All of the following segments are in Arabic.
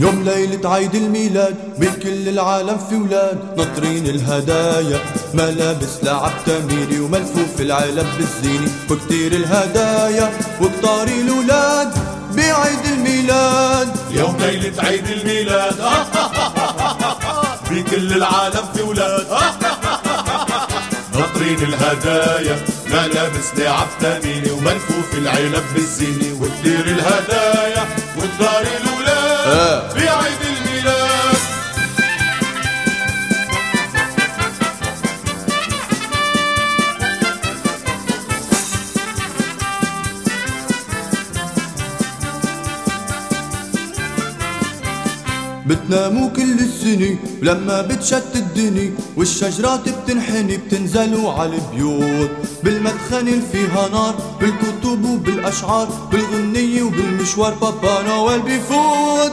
يوم ليلة عيد الميلاد بكل العالم في ولاد. ناطرين الهدايا ملابس لعب تميري وملفوف العلب بالزينة وكتير الهدايا وكتار الولاد بعيد الميلاد. يوم ليلة عيد الميلاد. بكل العالم في ولاد. ناطرين الهدايا ملابس لعب تميني وملفوف العلب بالزينة وكتير الهدايا وكتار الولاد. بعيد الميلاد بتناموا كل السنة ولما بتشت الدني والشجرات بتنحني بتنزلوا على البيوت. بالمدخن فيها نار بالكتب وبالأشعار بالغنية وبالمشوار بابا نويل بيفوت.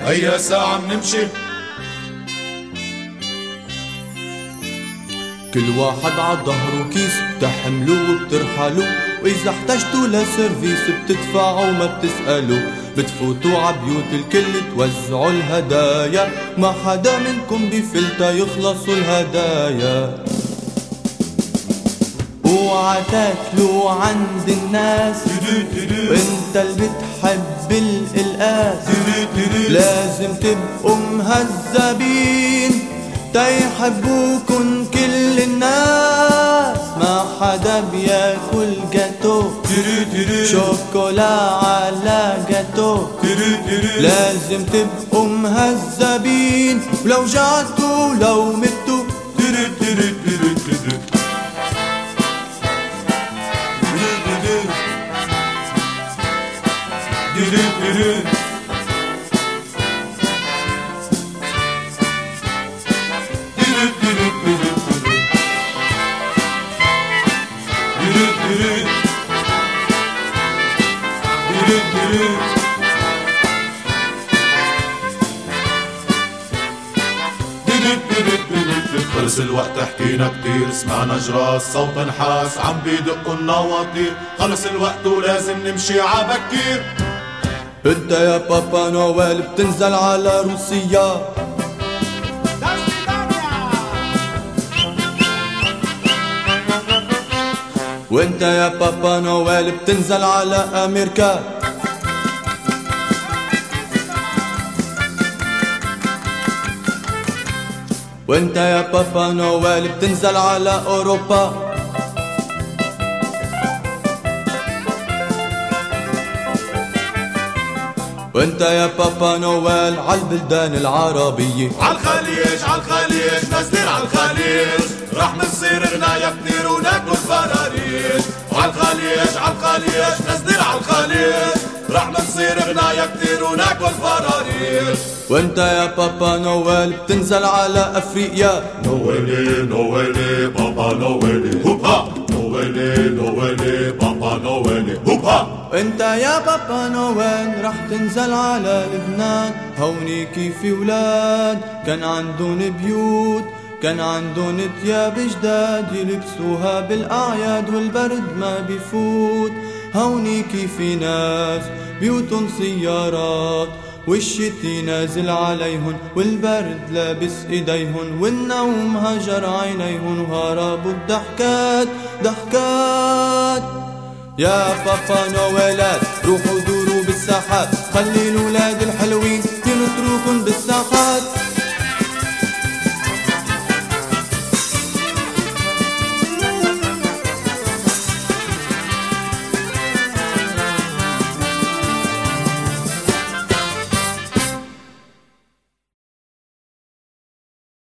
هيا ساعة منمشي. كل واحد ع ظهره كيس بتحملوه وبترحلوا وإذا احتجتوا ل service بتدفعوا وما بتسألوا بتفوتوا عبيوت الكل توزعوا الهدايا. ما حدا منكم بفل تا يخلصوا الهدايا. تاكلوا عند الناس. وانت اللي بتحب القلقاس لازم تبقوا مهذبين. تيحبوكن كل الناس. ما حدا بياكل جاتو. شوكولا على جاتو. لازم تبقوا مهذبين. ولو جعتوا لو خلص الوقت حكينا كتير سمعنا جراس صوت نحاس عم بيدقوا النواطير. خلص الوقت ولازم نمشي عبكير انت يا بابا نويل بتنزل على روسيا. وانت يا بابا نويل بتنزل على أمريكا. وانت يا بابا نويل بتنزل على أوروبا. وانت يا بابا نويل عالبلدان العربية. عالخليج عالخليج نزلين عالخليج رح نصير غنايا كتير وناكل فراريج عالخليج عالخليج نزلين عالخليج رح نصير غنايا كتير وناكل فراريج وانت يا بابا نويل بتنزل على أفريقيا. نويلي نويلي بابا نويلي. هوبا! نويلي نويلي بابا نويلي هوبا وانت يا بابا نويل رح تنزل على لبنان. هونيكي في ولاد كان عندن بيوت كان عندن تياب جداد يلبسوها بالأعياد والبرد ما بيفوت. هونيكي في ناس بيوتن سيارات. والشتي نازل عليهن والبرد لابس إيديهن والنوم هجر عينيهن وهربوا الضحكات ضحكات. يا بابا نويلات روحوا دوروا بالساحات خلي الولاد